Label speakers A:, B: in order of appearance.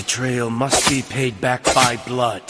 A: Betrayal must be paid back by blood.